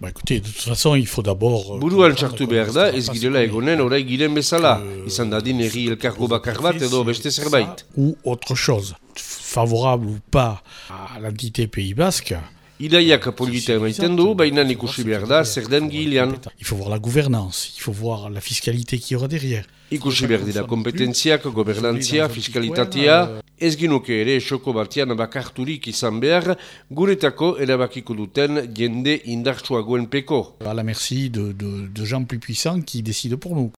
Bah écoutez, de toute façon, il faut d'abord... Buruan txartu behar da, ez girela egonen orai giren bezala, izan dadin erri elkargo bakar bat edo beste zerbait. Ou autre chose, favorable ou pas à l'entité Pays Basque, Idaiak polita emaiten du, baina ikusi behar da, zer den gilean. Il faut voir la gouvernance, il faut voir la fiscalité qui y aura derrière. Ikusi behar dira kompetentziak, gobernantzia, fiskalitatea, ez ginuke ere esoko batian bakarturik izan behar, guretako erabakiko duten jende indartsuagoen peko. À la merci de, de, de gens plus puissants qui décident pour nous.